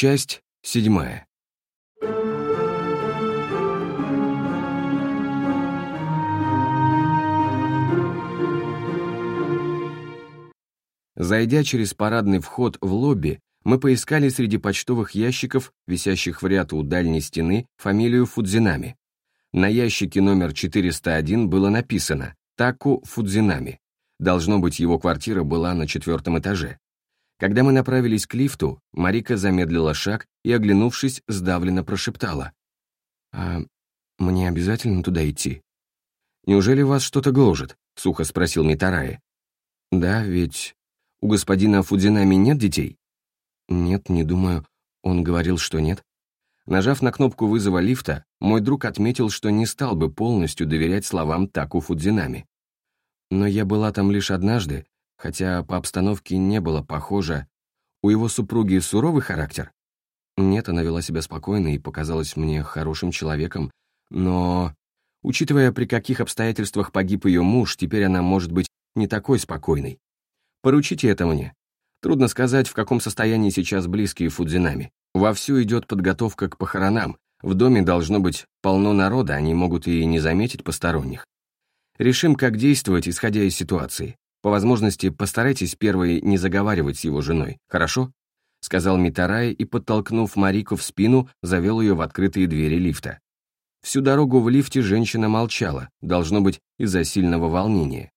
Часть седьмая. Зайдя через парадный вход в лобби, мы поискали среди почтовых ящиков, висящих в ряд у дальней стены, фамилию Фудзинами. На ящике номер 401 было написано «Таку Фудзинами». Должно быть, его квартира была на четвертом этаже. Когда мы направились к лифту, Марика замедлила шаг и, оглянувшись, сдавленно прошептала. «А мне обязательно туда идти?» «Неужели вас что-то гложет?» — сухо спросил Митарае. «Да, ведь у господина Фудзинами нет детей?» «Нет, не думаю. Он говорил, что нет». Нажав на кнопку вызова лифта, мой друг отметил, что не стал бы полностью доверять словам Таку Фудзинами. Но я была там лишь однажды, хотя по обстановке не было похоже. У его супруги суровый характер? Нет, она вела себя спокойно и показалась мне хорошим человеком, но... Учитывая, при каких обстоятельствах погиб ее муж, теперь она может быть не такой спокойной. Поручите это мне. Трудно сказать, в каком состоянии сейчас близкие Фудзинами. Вовсю идет подготовка к похоронам. В доме должно быть полно народа, они могут и не заметить посторонних. Решим, как действовать, исходя из ситуации. По возможности, постарайтесь первой не заговаривать с его женой, хорошо?» — сказал Митарай и, подтолкнув Марику в спину, завел ее в открытые двери лифта. Всю дорогу в лифте женщина молчала, должно быть, из-за сильного волнения.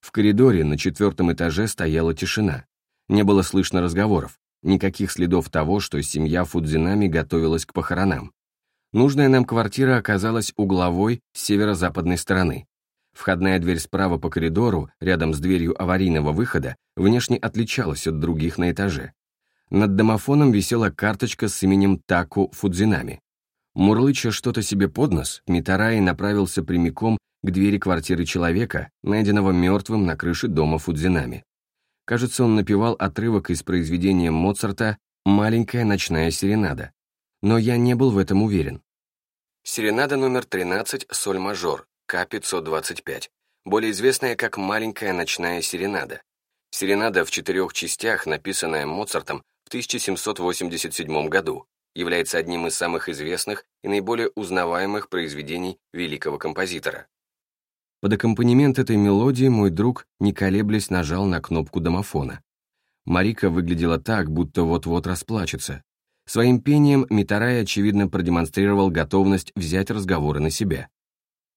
В коридоре на четвертом этаже стояла тишина. Не было слышно разговоров, никаких следов того, что семья Фудзинами готовилась к похоронам. Нужная нам квартира оказалась угловой с северо-западной стороны. Входная дверь справа по коридору, рядом с дверью аварийного выхода, внешне отличалась от других на этаже. Над домофоном висела карточка с именем Таку Фудзинами. Мурлыча что-то себе под нос, Митараи направился прямиком к двери квартиры человека, найденного мертвым на крыше дома Фудзинами. Кажется, он напевал отрывок из произведения Моцарта «Маленькая ночная серенада». Но я не был в этом уверен. Серенада номер 13, соль-мажор, К-525, более известная как «Маленькая ночная серенада». Серенада в четырех частях, написанная Моцартом в 1787 году, является одним из самых известных и наиболее узнаваемых произведений великого композитора. Под аккомпанемент этой мелодии мой друг, не колеблясь, нажал на кнопку домофона. Марика выглядела так, будто вот-вот расплачется. Своим пением Митарай, очевидно, продемонстрировал готовность взять разговоры на себя.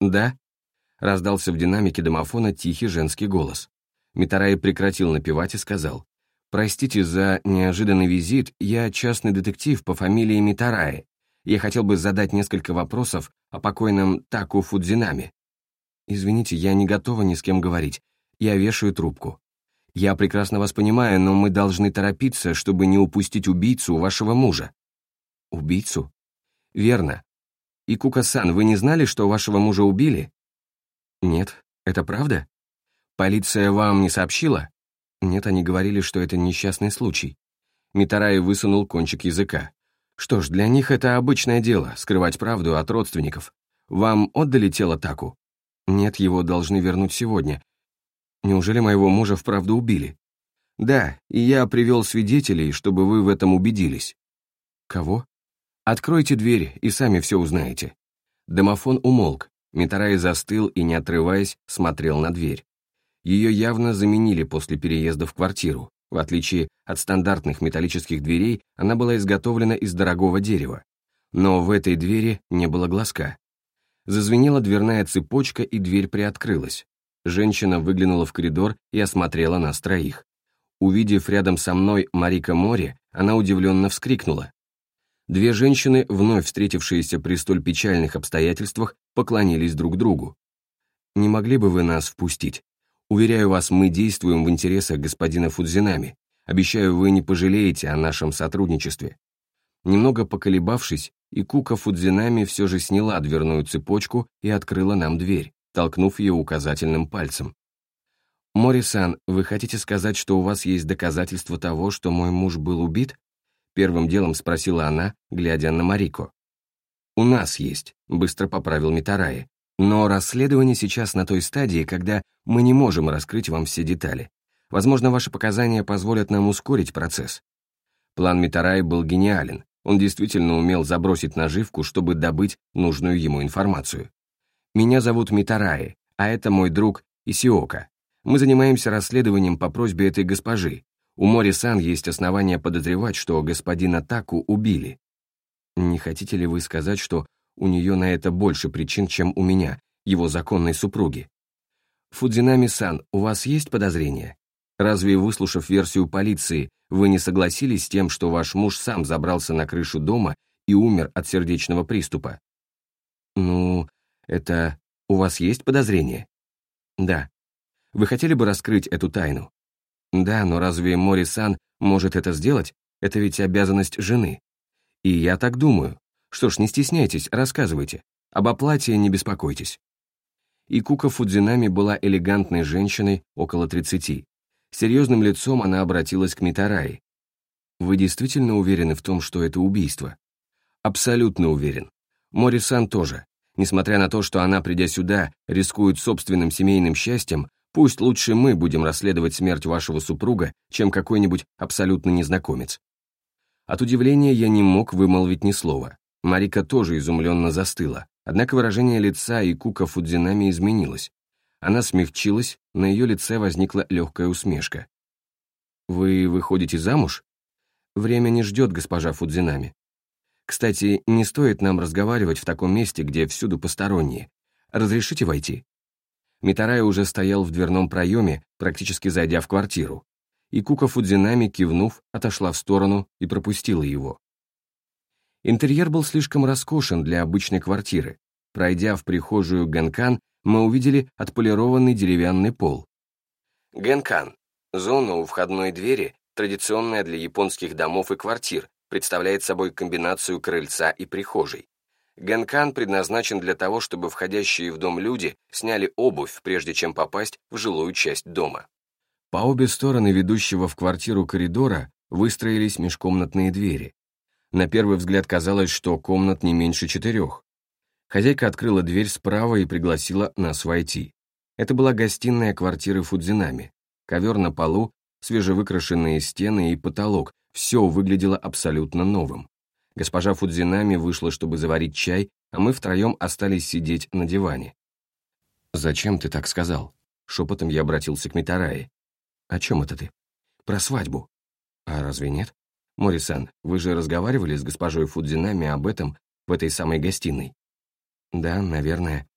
«Да?» — раздался в динамике домофона тихий женский голос. Митарай прекратил напевать и сказал, «Простите за неожиданный визит, я частный детектив по фамилии Митарай. Я хотел бы задать несколько вопросов о покойном Таку Фудзинаме». «Извините, я не готова ни с кем говорить. Я вешаю трубку. Я прекрасно вас понимаю, но мы должны торопиться, чтобы не упустить убийцу вашего мужа». «Убийцу?» «Верно. И Кука-сан, вы не знали, что вашего мужа убили?» «Нет. Это правда? Полиция вам не сообщила?» «Нет, они говорили, что это несчастный случай». Митарай высунул кончик языка. «Что ж, для них это обычное дело, скрывать правду от родственников. Вам отдали тело Таку?» Нет, его должны вернуть сегодня. Неужели моего мужа вправду убили? Да, и я привел свидетелей, чтобы вы в этом убедились. Кого? Откройте дверь и сами все узнаете. Домофон умолк. Митарай застыл и, не отрываясь, смотрел на дверь. Ее явно заменили после переезда в квартиру. В отличие от стандартных металлических дверей, она была изготовлена из дорогого дерева. Но в этой двери не было глазка. Зазвенела дверная цепочка, и дверь приоткрылась. Женщина выглянула в коридор и осмотрела нас троих. Увидев рядом со мной Марика Мори, она удивленно вскрикнула. Две женщины, вновь встретившиеся при столь печальных обстоятельствах, поклонились друг другу. «Не могли бы вы нас впустить? Уверяю вас, мы действуем в интересах господина Фудзинами. Обещаю, вы не пожалеете о нашем сотрудничестве». Немного поколебавшись, и Кука Фудзинами все же сняла дверную цепочку и открыла нам дверь, толкнув ее указательным пальцем. «Морисан, вы хотите сказать, что у вас есть доказательства того, что мой муж был убит?» Первым делом спросила она, глядя на Марико. «У нас есть», — быстро поправил Митараи. «Но расследование сейчас на той стадии, когда мы не можем раскрыть вам все детали. Возможно, ваши показания позволят нам ускорить процесс. План Митараи был гениален. Он действительно умел забросить наживку, чтобы добыть нужную ему информацию. «Меня зовут Митараи, а это мой друг Исиока. Мы занимаемся расследованием по просьбе этой госпожи. У Мори-сан есть основания подозревать, что господина Таку убили. Не хотите ли вы сказать, что у нее на это больше причин, чем у меня, его законной супруги? Фудзинами-сан, у вас есть подозрения? Разве, выслушав версию полиции, вы не согласились с тем, что ваш муж сам забрался на крышу дома и умер от сердечного приступа? Ну, это... У вас есть подозрения? Да. Вы хотели бы раскрыть эту тайну? Да, но разве Мори-сан может это сделать? Это ведь обязанность жены. И я так думаю. Что ж, не стесняйтесь, рассказывайте. Об оплате не беспокойтесь. И Кука Фудзинами была элегантной женщиной около 30. Серьезным лицом она обратилась к Митараи. «Вы действительно уверены в том, что это убийство?» «Абсолютно уверен. Мори-сан тоже. Несмотря на то, что она, придя сюда, рискует собственным семейным счастьем, пусть лучше мы будем расследовать смерть вашего супруга, чем какой-нибудь абсолютно незнакомец. От удивления я не мог вымолвить ни слова. Марика тоже изумленно застыла. Однако выражение лица и Кука Фудзинами изменилось. Она смягчилась, на ее лице возникла легкая усмешка. «Вы выходите замуж?» «Время не ждет, госпожа Фудзинами. Кстати, не стоит нам разговаривать в таком месте, где всюду посторонние. Разрешите войти?» Митарай уже стоял в дверном проеме, практически зайдя в квартиру и Кука Фудзинами, кивнув, отошла в сторону и пропустила его. Интерьер был слишком роскошен для обычной квартиры. Пройдя в прихожую Генкан, мы увидели отполированный деревянный пол. Генкан – зона у входной двери, традиционная для японских домов и квартир, представляет собой комбинацию крыльца и прихожей. Генкан предназначен для того, чтобы входящие в дом люди сняли обувь, прежде чем попасть в жилую часть дома. По обе стороны ведущего в квартиру коридора выстроились межкомнатные двери. На первый взгляд казалось, что комнат не меньше четырех. Хозяйка открыла дверь справа и пригласила нас войти. Это была гостиная квартиры Фудзинами. Ковер на полу, свежевыкрашенные стены и потолок — все выглядело абсолютно новым. Госпожа Фудзинами вышла, чтобы заварить чай, а мы втроем остались сидеть на диване. «Зачем ты так сказал?» Шепотом я обратился к Митарае. «О чем это ты?» «Про свадьбу». «А разве нет?» «Морисан, вы же разговаривали с госпожой Фудзинами об этом в этой самой гостиной?» «Да, наверное».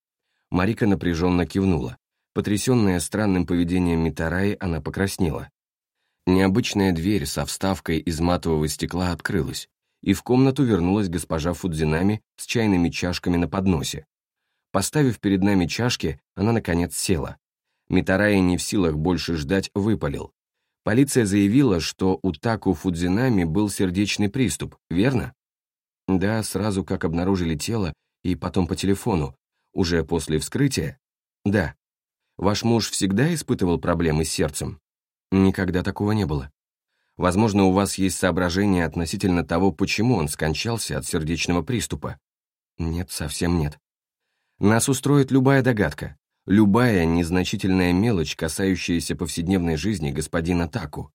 Марика напряженно кивнула. Потрясенная странным поведением Митараи, она покраснела. Необычная дверь со вставкой из матового стекла открылась, и в комнату вернулась госпожа Фудзинами с чайными чашками на подносе. Поставив перед нами чашки, она, наконец, села. Митарай не в силах больше ждать, выпалил. Полиция заявила, что у Таку Фудзинами был сердечный приступ, верно? Да, сразу как обнаружили тело, и потом по телефону. Уже после вскрытия? Да. Ваш муж всегда испытывал проблемы с сердцем? Никогда такого не было. Возможно, у вас есть соображения относительно того, почему он скончался от сердечного приступа? Нет, совсем нет. Нас устроит любая догадка. Любая незначительная мелочь, касающаяся повседневной жизни господина Таку.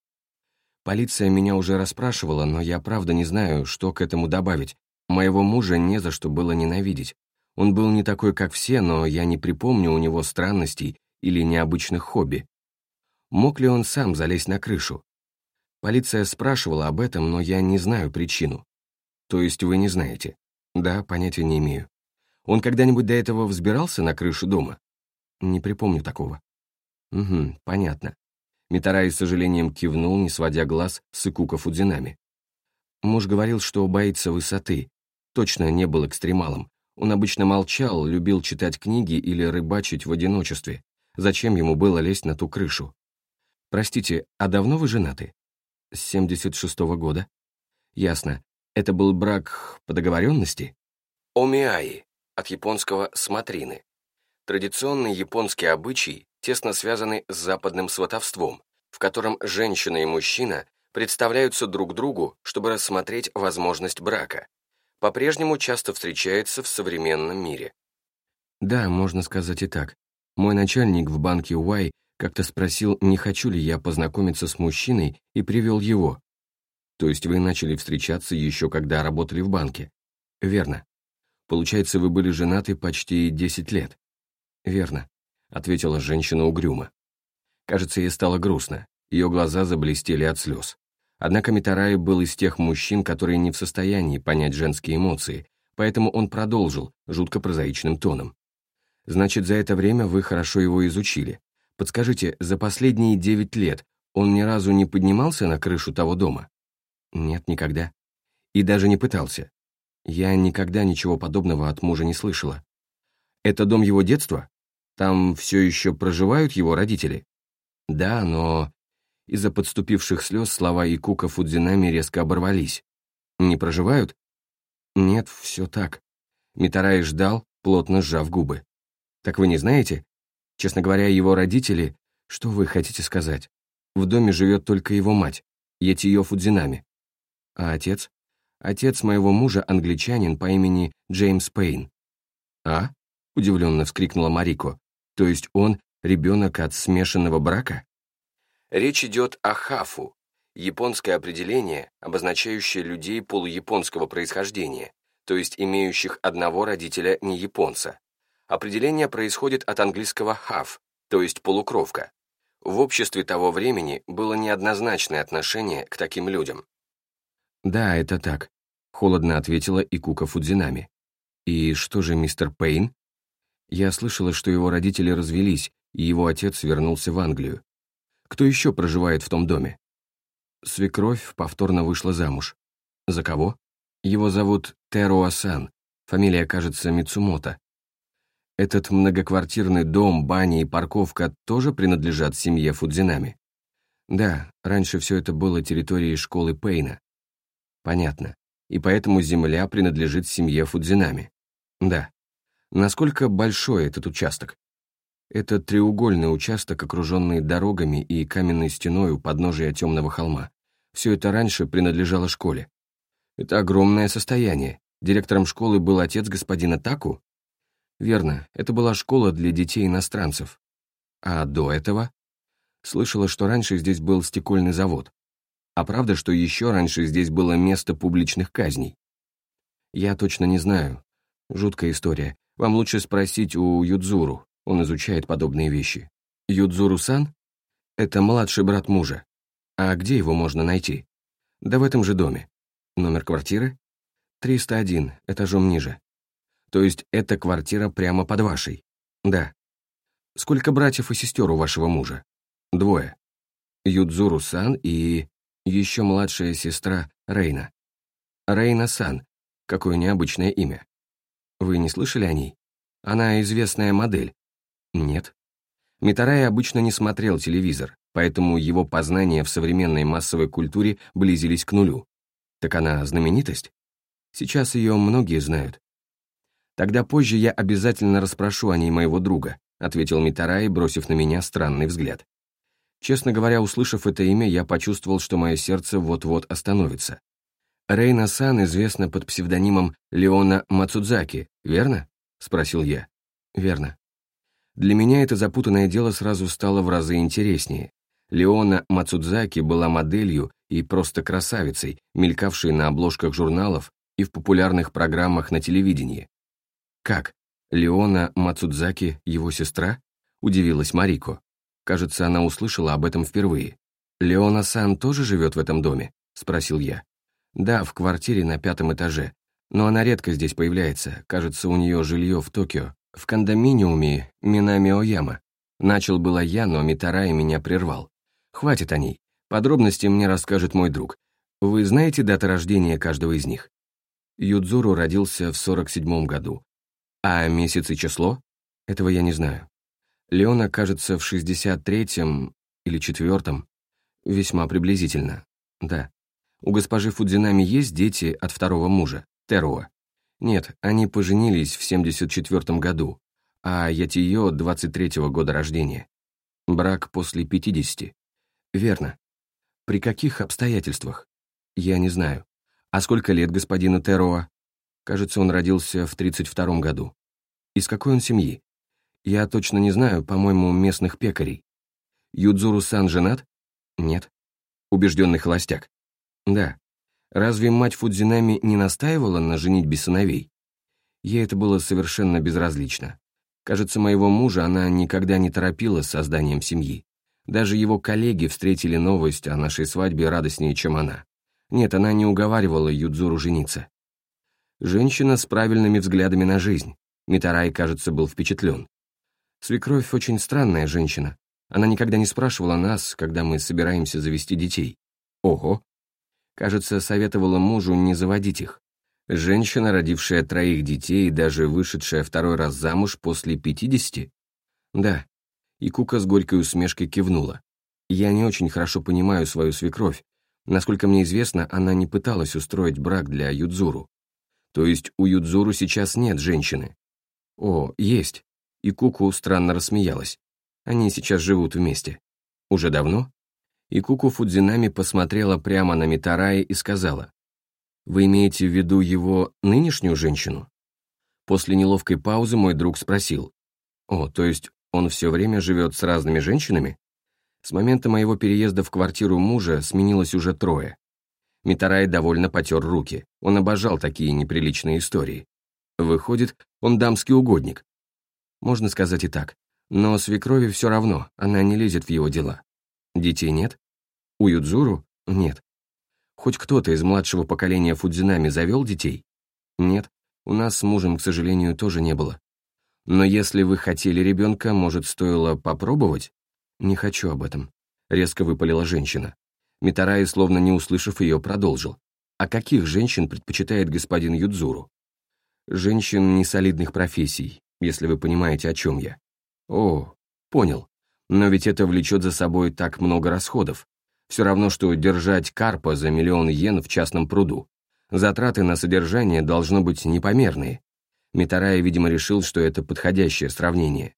Полиция меня уже расспрашивала, но я правда не знаю, что к этому добавить. Моего мужа не за что было ненавидеть. Он был не такой, как все, но я не припомню у него странностей или необычных хобби. Мог ли он сам залезть на крышу? Полиция спрашивала об этом, но я не знаю причину. То есть вы не знаете? Да, понятия не имею. Он когда-нибудь до этого взбирался на крышу дома? Не припомню такого. Угу, понятно. Митарай с сожалением кивнул, не сводя глаз с Икука Фудзинами. Муж говорил, что боится высоты. Точно не был экстремалом. Он обычно молчал, любил читать книги или рыбачить в одиночестве. Зачем ему было лезть на ту крышу? Простите, а давно вы женаты? С 76-го года. Ясно. Это был брак по договоренности? Омиаи, от японского «смотрины». Традиционный японский обычай тесно связаны с западным сватовством, в котором женщина и мужчина представляются друг другу, чтобы рассмотреть возможность брака. По-прежнему часто встречается в современном мире. Да, можно сказать и так. Мой начальник в банке Уай как-то спросил, не хочу ли я познакомиться с мужчиной, и привел его. То есть вы начали встречаться еще когда работали в банке? Верно. Получается, вы были женаты почти 10 лет? Верно, ответила женщина угрюмо. Кажется, ей стало грустно. Ее глаза заблестели от слез. Однако Митараи был из тех мужчин, которые не в состоянии понять женские эмоции, поэтому он продолжил, жутко прозаичным тоном. «Значит, за это время вы хорошо его изучили. Подскажите, за последние девять лет он ни разу не поднимался на крышу того дома?» «Нет, никогда. И даже не пытался. Я никогда ничего подобного от мужа не слышала. Это дом его детства? Там все еще проживают его родители?» «Да, но...» Из-за подступивших слез слова Икука Фудзинами резко оборвались. «Не проживают?» «Нет, все так». Митарай ждал, плотно сжав губы. «Так вы не знаете? Честно говоря, его родители... Что вы хотите сказать? В доме живет только его мать, Етиё Фудзинами. А отец? Отец моего мужа англичанин по имени Джеймс Пейн. «А?» — удивленно вскрикнула Марико. «То есть он ребенок от смешанного брака?» Речь идет о хафу, японское определение, обозначающее людей полуяпонского происхождения, то есть имеющих одного родителя не японца. Определение происходит от английского half, то есть полукровка. В обществе того времени было неоднозначное отношение к таким людям. «Да, это так», — холодно ответила Икука Фудзинами. «И что же мистер Пейн?» Я слышала, что его родители развелись, и его отец вернулся в Англию. Кто еще проживает в том доме? Свекровь повторно вышла замуж. За кого? Его зовут Теруасан, фамилия, кажется, Мицумото. Этот многоквартирный дом, баня и парковка тоже принадлежат семье Фудзинами? Да, раньше все это было территорией школы Пейна. Понятно. И поэтому земля принадлежит семье Фудзинами. Да. Насколько большой этот участок? Это треугольный участок, окруженный дорогами и каменной стеной у подножия темного холма. Все это раньше принадлежало школе. Это огромное состояние. Директором школы был отец господина Таку? Верно, это была школа для детей-иностранцев. А до этого? Слышала, что раньше здесь был стекольный завод. А правда, что еще раньше здесь было место публичных казней? Я точно не знаю. Жуткая история. Вам лучше спросить у Юдзуру. Он изучает подобные вещи. Юдзуру-сан? Это младший брат мужа. А где его можно найти? Да в этом же доме. Номер квартиры? 301, этажом ниже. То есть эта квартира прямо под вашей? Да. Сколько братьев и сестер у вашего мужа? Двое. Юдзуру-сан и... еще младшая сестра Рейна. Рейна-сан. Какое необычное имя. Вы не слышали о ней? Она известная модель, нет. Митарай обычно не смотрел телевизор, поэтому его познания в современной массовой культуре близились к нулю. Так она знаменитость? Сейчас ее многие знают. Тогда позже я обязательно расспрошу о ней моего друга, ответил Митарай, бросив на меня странный взгляд. Честно говоря, услышав это имя, я почувствовал, что мое сердце вот-вот остановится. Рейна Сан известна под псевдонимом Леона Мацудзаки, верно? Спросил я. Верно. Для меня это запутанное дело сразу стало в разы интереснее. Леона Мацудзаки была моделью и просто красавицей, мелькавшей на обложках журналов и в популярных программах на телевидении. «Как? Леона Мацудзаки его сестра?» — удивилась Марико. Кажется, она услышала об этом впервые. «Леона-сан тоже живет в этом доме?» — спросил я. «Да, в квартире на пятом этаже. Но она редко здесь появляется. Кажется, у нее жилье в Токио в кондоминиуме Минами-Ояма. Начал было я, но Митарай меня прервал. Хватит о ней. Подробности мне расскажет мой друг. Вы знаете даты рождения каждого из них? Юдзуру родился в 47 году. А месяц и число? Этого я не знаю. Леона, кажется, в 63-м или 4-м. Весьма приблизительно. Да. У госпожи Фудзинами есть дети от второго мужа, Теруа. Нет, они поженились в 74 году, а Ятиё 23-го года рождения. Брак после 50. Верно. При каких обстоятельствах? Я не знаю. А сколько лет господину Тероа? Кажется, он родился в 32 году. Из какой он семьи? Я точно не знаю, по-моему, местных пекарей. Юдзуру-сан женат? Нет. Убежденный холостяк? Да. Разве мать Фудзинами не настаивала на женитьбе сыновей? Ей это было совершенно безразлично. Кажется, моего мужа она никогда не торопила с созданием семьи. Даже его коллеги встретили новость о нашей свадьбе радостнее, чем она. Нет, она не уговаривала Юдзуру жениться. Женщина с правильными взглядами на жизнь. Митарай, кажется, был впечатлен. Свекровь очень странная женщина. Она никогда не спрашивала нас, когда мы собираемся завести детей. Ого! Кажется, советовала мужу не заводить их. Женщина, родившая троих детей и даже вышедшая второй раз замуж после пятидесяти? Да. И Кука с горькой усмешкой кивнула. Я не очень хорошо понимаю свою свекровь. Насколько мне известно, она не пыталась устроить брак для Юдзуру. То есть у Юдзуру сейчас нет женщины. О, есть. И Куку странно рассмеялась. Они сейчас живут вместе. Уже давно? И Куку Фудзинами посмотрела прямо на Митараи и сказала, «Вы имеете в виду его нынешнюю женщину?» После неловкой паузы мой друг спросил, «О, то есть он все время живет с разными женщинами?» С момента моего переезда в квартиру мужа сменилось уже трое. Митарай довольно потер руки, он обожал такие неприличные истории. Выходит, он дамский угодник. Можно сказать и так. Но свекрови все равно, она не лезет в его дела. Детей нет? У Юдзуру? Нет. Хоть кто-то из младшего поколения Фудзинами завел детей? Нет, у нас с мужем, к сожалению, тоже не было. Но если вы хотели ребенка, может, стоило попробовать? Не хочу об этом. Резко выпалила женщина. Митарай, словно не услышав ее, продолжил. А каких женщин предпочитает господин Юдзуру? Женщин несолидных профессий, если вы понимаете, о чем я. О, понял. Но ведь это влечет за собой так много расходов. Все равно, что держать карпа за миллион йен в частном пруду. Затраты на содержание должно быть непомерные. Митарай, видимо, решил, что это подходящее сравнение.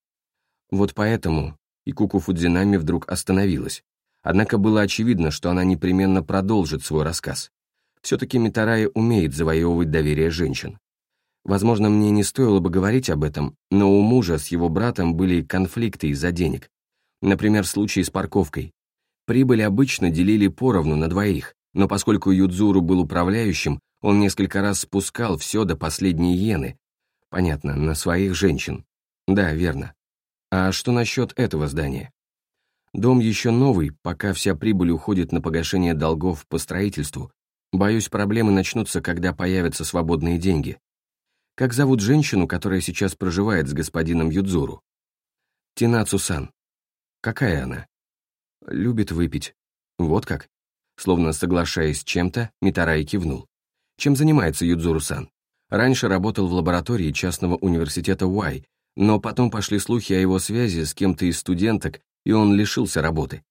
Вот поэтому и Куку Фудзинами вдруг остановилась. Однако было очевидно, что она непременно продолжит свой рассказ. Все-таки Митарай умеет завоевывать доверие женщин. Возможно, мне не стоило бы говорить об этом, но у мужа с его братом были конфликты из-за денег. Например, случай с парковкой. Прибыль обычно делили поровну на двоих, но поскольку Юдзуру был управляющим, он несколько раз спускал все до последней иены. Понятно, на своих женщин. Да, верно. А что насчет этого здания? Дом еще новый, пока вся прибыль уходит на погашение долгов по строительству. Боюсь, проблемы начнутся, когда появятся свободные деньги. Как зовут женщину, которая сейчас проживает с господином Юдзуру? Тинацу-сан. Какая она? Любит выпить. Вот как? Словно соглашаясь с чем-то, Митарай кивнул. Чем занимается Юдзуру-сан? Раньше работал в лаборатории частного университета Уай, но потом пошли слухи о его связи с кем-то из студенток, и он лишился работы.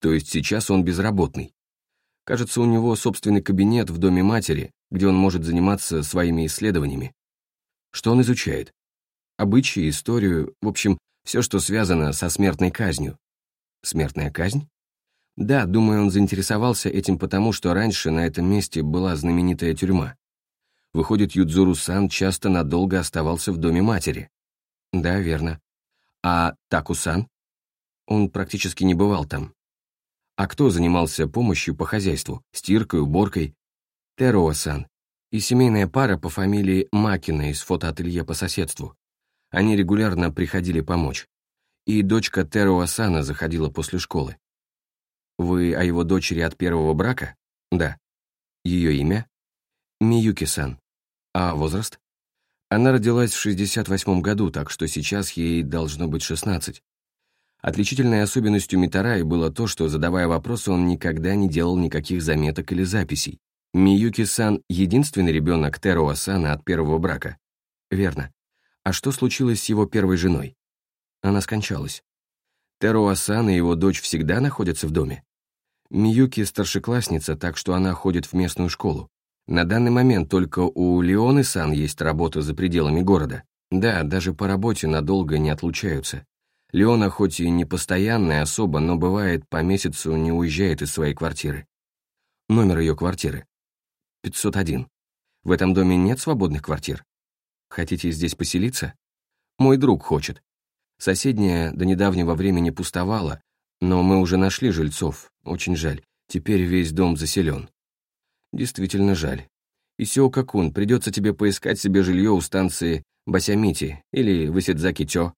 То есть сейчас он безработный. Кажется, у него собственный кабинет в доме матери, где он может заниматься своими исследованиями. Что он изучает? Обычаи, историю, в общем, все, что связано со смертной казнью. Смертная казнь? Да, думаю, он заинтересовался этим потому, что раньше на этом месте была знаменитая тюрьма. Выходит, Юдзуру-сан часто надолго оставался в доме матери. Да, верно. А Таку-сан? Он практически не бывал там. А кто занимался помощью по хозяйству, стиркой, уборкой? Теруа-сан и семейная пара по фамилии Макина из фотоателье по соседству. Они регулярно приходили помочь. И дочка Теро Асана заходила после школы. Вы о его дочери от первого брака? Да. Ее имя? Миюки-сан. А возраст? Она родилась в 68 году, так что сейчас ей должно быть 16. Отличительной особенностью Митараи было то, что, задавая вопросы, он никогда не делал никаких заметок или записей. Миюки-сан — единственный ребенок Теруа-сана от первого брака. Верно. А что случилось с его первой женой? Она скончалась. Теруа-сан и его дочь всегда находятся в доме. Миюки — старшеклассница, так что она ходит в местную школу. На данный момент только у Леоны-сан есть работа за пределами города. Да, даже по работе надолго не отлучаются. Леона хоть и не постоянная особа, но бывает по месяцу не уезжает из своей квартиры. Номер ее квартиры 501. В этом доме нет свободных квартир. Хотите здесь поселиться? Мой друг хочет. Соседняя до недавнего времени пустовала, но мы уже нашли жильцов, очень жаль, теперь весь дом заселен. Действительно жаль. Исио Какун, придется тебе поискать себе жилье у станции Басямити или Высидзаки-Тё.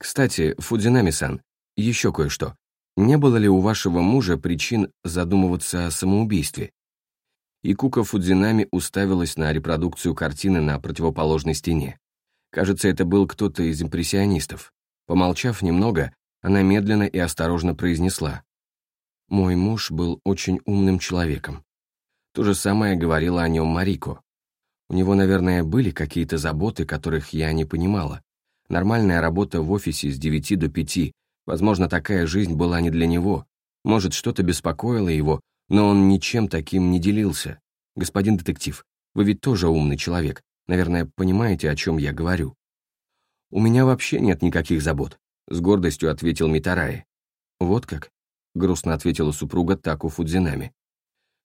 Кстати, Фудзинами-сан, еще кое-что. Не было ли у вашего мужа причин задумываться о самоубийстве? И Кука Фудзинами уставилась на репродукцию картины на противоположной стене. Кажется, это был кто-то из импрессионистов. Помолчав немного, она медленно и осторожно произнесла. «Мой муж был очень умным человеком. То же самое говорила о нем Марико. У него, наверное, были какие-то заботы, которых я не понимала. Нормальная работа в офисе с 9 до 5. Возможно, такая жизнь была не для него. Может, что-то беспокоило его, но он ничем таким не делился. Господин детектив, вы ведь тоже умный человек. Наверное, понимаете, о чем я говорю. У меня вообще нет никаких забот, с гордостью ответил Митараи. Вот как? Грустно ответила супруга Таку Фудзинами.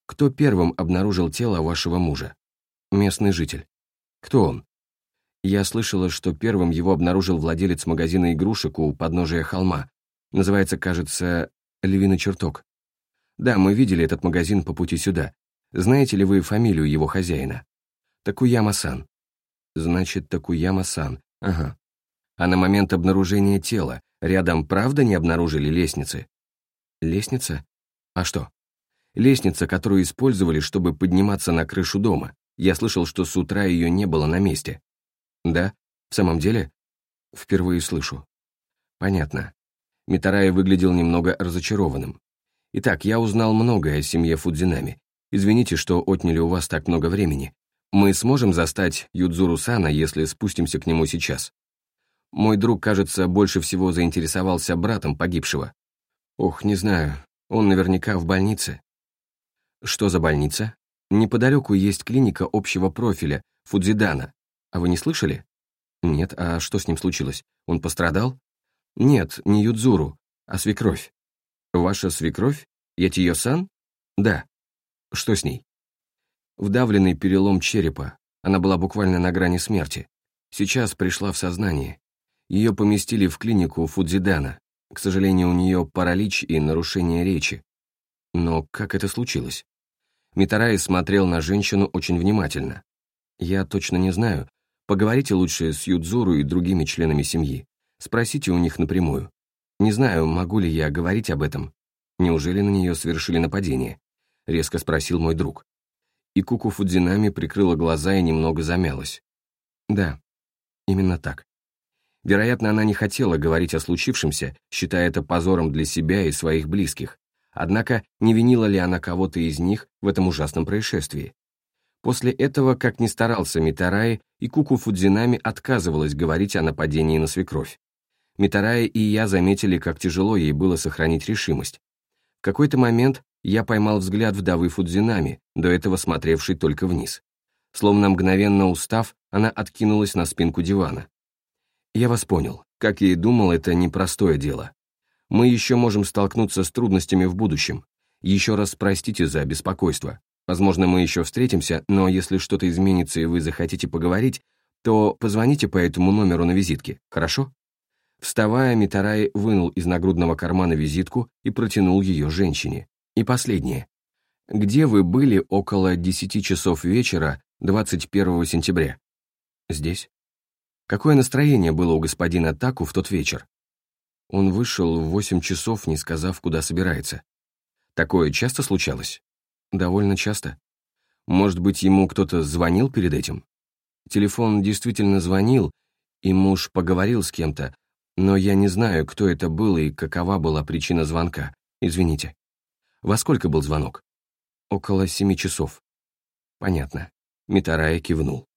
Кто первым обнаружил тело вашего мужа? Местный житель. Кто он? Я слышала, что первым его обнаружил владелец магазина игрушек у подножия холма. Называется, кажется, «Львиный чертог». Да, мы видели этот магазин по пути сюда. Знаете ли вы фамилию его хозяина? Такуяма-сан. Значит, Такуяма-сан. Ага. А на момент обнаружения тела рядом правда не обнаружили лестницы? Лестница? А что? Лестница, которую использовали, чтобы подниматься на крышу дома. Я слышал, что с утра ее не было на месте. Да? В самом деле? Впервые слышу. Понятно. Митарай выглядел немного разочарованным. Итак, я узнал многое о семье Фудзинами. Извините, что отняли у вас так много времени. Мы сможем застать Юдзуру Сана, если спустимся к нему сейчас. Мой друг, кажется, больше всего заинтересовался братом погибшего. Ох, не знаю, он наверняка в больнице. Что за больница? Неподалеку есть клиника общего профиля, Фудзидана. А вы не слышали? Нет, а что с ним случилось? Он пострадал? Нет, не Юдзуру, а свекровь. Ваша свекровь? Ятиё-сан? Да. Что с ней? Вдавленный перелом черепа. Она была буквально на грани смерти. Сейчас пришла в сознание. Ее поместили в клинику Фудзидана. К сожалению, у нее паралич и нарушение речи. Но как это случилось? Митараи смотрел на женщину очень внимательно. «Я точно не знаю. Поговорите лучше с Юдзуру и другими членами семьи. Спросите у них напрямую. Не знаю, могу ли я говорить об этом. Неужели на нее совершили нападение?» — резко спросил мой друг. И Куку Фудзинами прикрыла глаза и немного замялась. «Да, именно так. Вероятно, она не хотела говорить о случившемся, считая это позором для себя и своих близких, Однако не винила ли она кого-то из них в этом ужасном происшествии? После этого, как ни старался Митараи, и Куку Фудзинами отказывалась говорить о нападении на свекровь. Митараи и я заметили, как тяжело ей было сохранить решимость. В какой-то момент я поймал взгляд вдовы Фудзинами, до этого смотревшей только вниз. Словно мгновенно устав, она откинулась на спинку дивана. Я вас понял. Как я и думал, это непростое дело. Мы еще можем столкнуться с трудностями в будущем. Еще раз простите за беспокойство. Возможно, мы еще встретимся, но если что-то изменится и вы захотите поговорить, то позвоните по этому номеру на визитке, хорошо?» Вставая, Митарай вынул из нагрудного кармана визитку и протянул ее женщине. И последнее. «Где вы были около 10 часов вечера 21 сентября?» «Здесь». «Какое настроение было у господина Таку в тот вечер?» Он вышел в восемь часов, не сказав, куда собирается. Такое часто случалось? Довольно часто. Может быть, ему кто-то звонил перед этим? Телефон действительно звонил, и муж поговорил с кем-то, но я не знаю, кто это был и какова была причина звонка. Извините. Во сколько был звонок? Около семи часов. Понятно. Митарая кивнул.